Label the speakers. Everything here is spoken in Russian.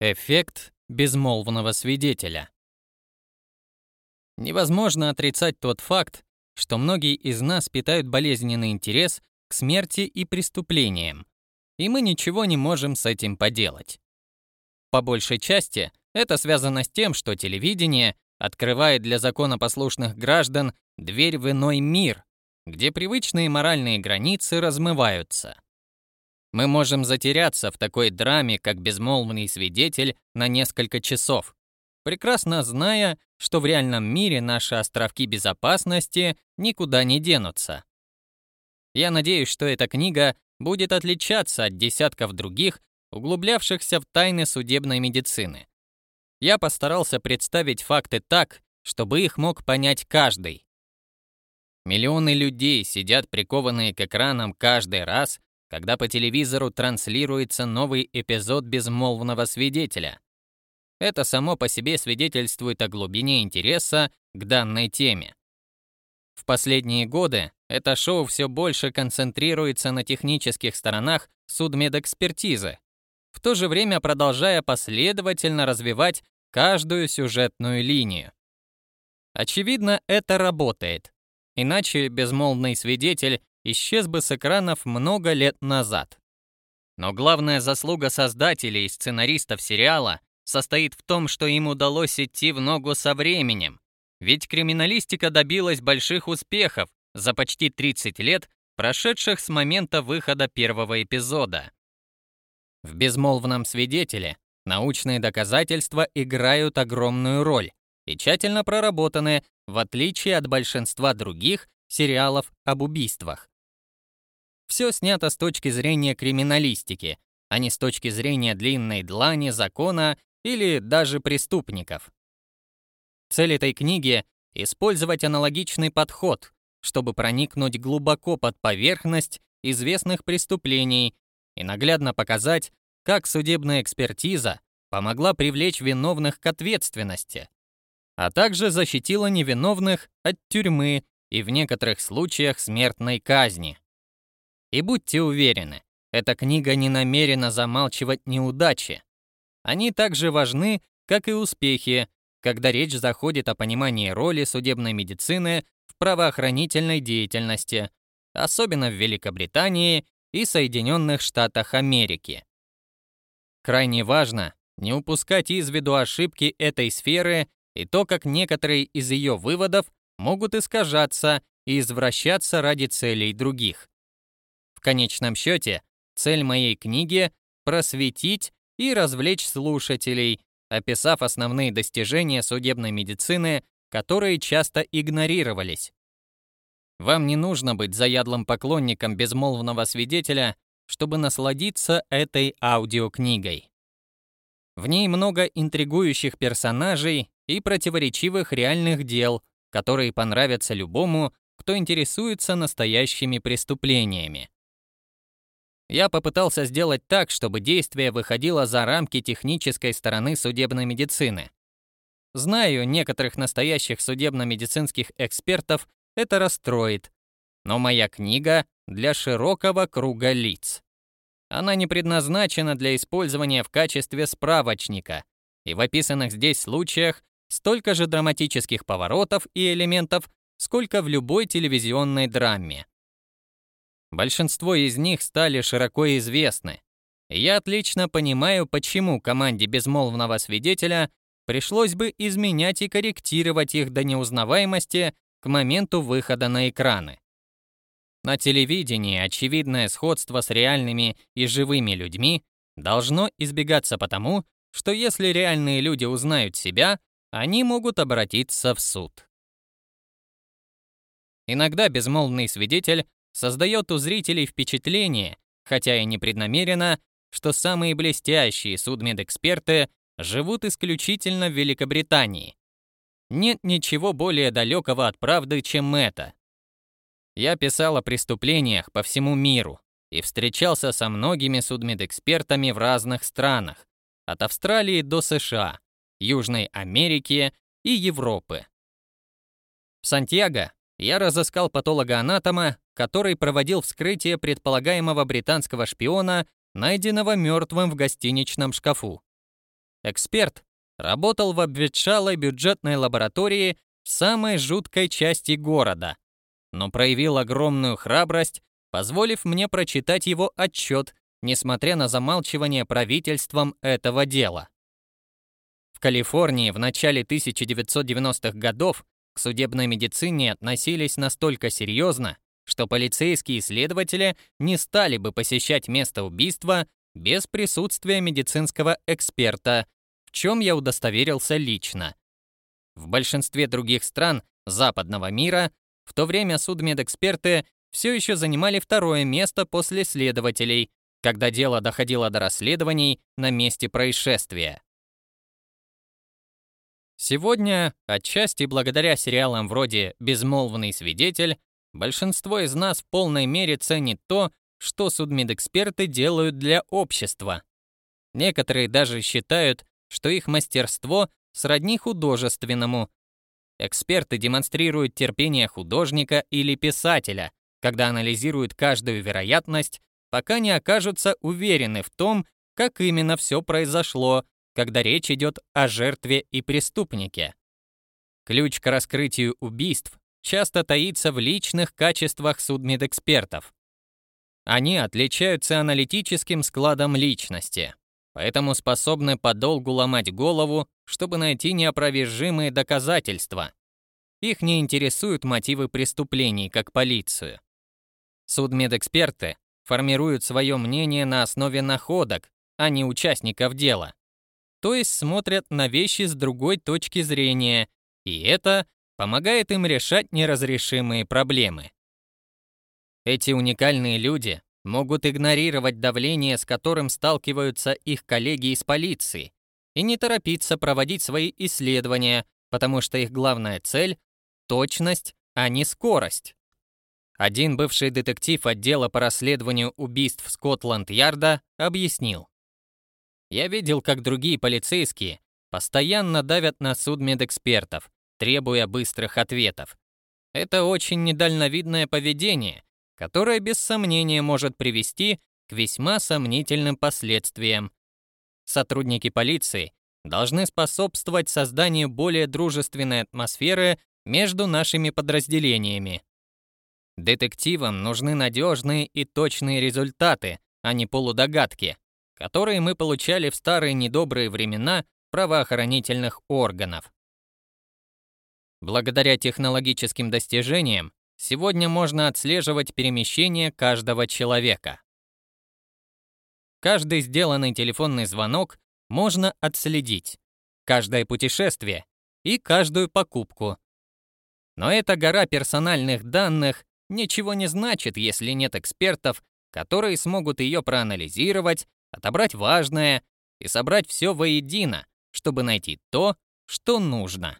Speaker 1: Эффект безмолвного свидетеля. Невозможно отрицать тот факт, что многие из нас питают болезненный интерес к смерти и преступлениям, и мы ничего не можем с этим поделать. По большей части это связано с тем, что телевидение открывает для законопослушных граждан дверь в иной мир, где привычные моральные границы размываются. Мы можем затеряться в такой драме, как безмолвный свидетель, на несколько часов, прекрасно зная, что в реальном мире наши островки безопасности никуда не денутся. Я надеюсь, что эта книга будет отличаться от десятков других, углублявшихся в тайны судебной медицины. Я постарался представить факты так, чтобы их мог понять каждый. Миллионы людей сидят прикованные к экранам каждый раз, когда по телевизору транслируется новый эпизод безмолвного свидетеля. Это само по себе свидетельствует о глубине интереса к данной теме. В последние годы это шоу все больше концентрируется на технических сторонах судмедэкспертизы, в то же время продолжая последовательно развивать каждую сюжетную линию. Очевидно, это работает. Иначе безмолвный свидетель исчез бы с экранов много лет назад. Но главная заслуга создателей и сценаристов сериала состоит в том, что им удалось идти в ногу со временем. Ведь криминалистика добилась больших успехов за почти 30 лет, прошедших с момента выхода первого эпизода. В «Безмолвном свидетеле» научные доказательства играют огромную роль и тщательно проработаны, в отличие от большинства других сериалов об убийствах. Все снято с точки зрения криминалистики, а не с точки зрения длинной длани закона или даже преступников. Цель этой книги — использовать аналогичный подход, чтобы проникнуть глубоко под поверхность известных преступлений и наглядно показать, как судебная экспертиза помогла привлечь виновных к ответственности, а также защитила невиновных от тюрьмы и в некоторых случаях смертной казни. И будьте уверены, эта книга не намерена замалчивать неудачи. Они также важны, как и успехи, когда речь заходит о понимании роли судебной медицины в правоохранительной деятельности, особенно в Великобритании и Соединенных Штатах Америки. Крайне важно не упускать из виду ошибки этой сферы и то, как некоторые из ее выводов могут искажаться и извращаться ради целей других. В конечном счете, цель моей книги — просветить и развлечь слушателей, описав основные достижения судебной медицины, которые часто игнорировались. Вам не нужно быть заядлым поклонником безмолвного свидетеля, чтобы насладиться этой аудиокнигой. В ней много интригующих персонажей и противоречивых реальных дел, которые понравятся любому, кто интересуется настоящими преступлениями. Я попытался сделать так, чтобы действие выходило за рамки технической стороны судебной медицины. Знаю, некоторых настоящих судебно-медицинских экспертов это расстроит, но моя книга для широкого круга лиц. Она не предназначена для использования в качестве справочника, и в описанных здесь случаях столько же драматических поворотов и элементов, сколько в любой телевизионной драме. Большинство из них стали широко известны. Я отлично понимаю, почему команде безмолвного свидетеля пришлось бы изменять и корректировать их до неузнаваемости к моменту выхода на экраны. На телевидении очевидное сходство с реальными и живыми людьми должно избегаться потому, что если реальные люди узнают себя, они могут обратиться в суд. Иногда безмолвный свидетель создает у зрителей впечатление, хотя и непреднамеренно, что самые блестящие судмедэксперты живут исключительно в Великобритании. Нет ничего более далекого от правды, чем это. Я писал о преступлениях по всему миру и встречался со многими судмедэкспертами в разных странах, от Австралии до США, Южной Америки и Европы. В Сантьяго я разыскал патолога-анатома, который проводил вскрытие предполагаемого британского шпиона, найденного мертвым в гостиничном шкафу. Эксперт работал в обветшалой бюджетной лаборатории в самой жуткой части города, но проявил огромную храбрость, позволив мне прочитать его отчет, несмотря на замалчивание правительством этого дела. В Калифорнии в начале 1990-х годов к судебной медицине относились настолько серьезно, что полицейские следователи не стали бы посещать место убийства без присутствия медицинского эксперта, в чем я удостоверился лично. В большинстве других стран западного мира в то время судмедэксперты все еще занимали второе место после следователей, когда дело доходило до расследований на месте происшествия. Сегодня, отчасти благодаря сериалам вроде «Безмолвный свидетель», большинство из нас в полной мере ценит то, что судмедэксперты делают для общества. Некоторые даже считают, что их мастерство сродни художественному. Эксперты демонстрируют терпение художника или писателя, когда анализируют каждую вероятность, пока не окажутся уверены в том, как именно все произошло, когда речь идет о жертве и преступнике. Ключ к раскрытию убийств часто таится в личных качествах судмедэкспертов. Они отличаются аналитическим складом личности, поэтому способны подолгу ломать голову, чтобы найти неопровержимые доказательства. Их не интересуют мотивы преступлений, как полицию. Судмедэксперты формируют свое мнение на основе находок, а не участников дела. То есть смотрят на вещи с другой точки зрения, и это помогает им решать неразрешимые проблемы. Эти уникальные люди могут игнорировать давление, с которым сталкиваются их коллеги из полиции, и не торопиться проводить свои исследования, потому что их главная цель — точность, а не скорость. Один бывший детектив отдела по расследованию убийств Скотланд-Ярда объяснил. «Я видел, как другие полицейские постоянно давят на судмедэкспертов, требуя быстрых ответов. Это очень недальновидное поведение, которое без сомнения может привести к весьма сомнительным последствиям. Сотрудники полиции должны способствовать созданию более дружественной атмосферы между нашими подразделениями. Детективам нужны надежные и точные результаты, а не полудогадки, которые мы получали в старые недобрые времена правоохранительных органов. Благодаря технологическим достижениям сегодня можно отслеживать перемещение каждого человека. Каждый сделанный телефонный звонок можно отследить, каждое путешествие и каждую покупку. Но эта гора персональных данных ничего не значит, если нет экспертов, которые смогут ее проанализировать, отобрать важное и собрать все воедино, чтобы найти то, что нужно.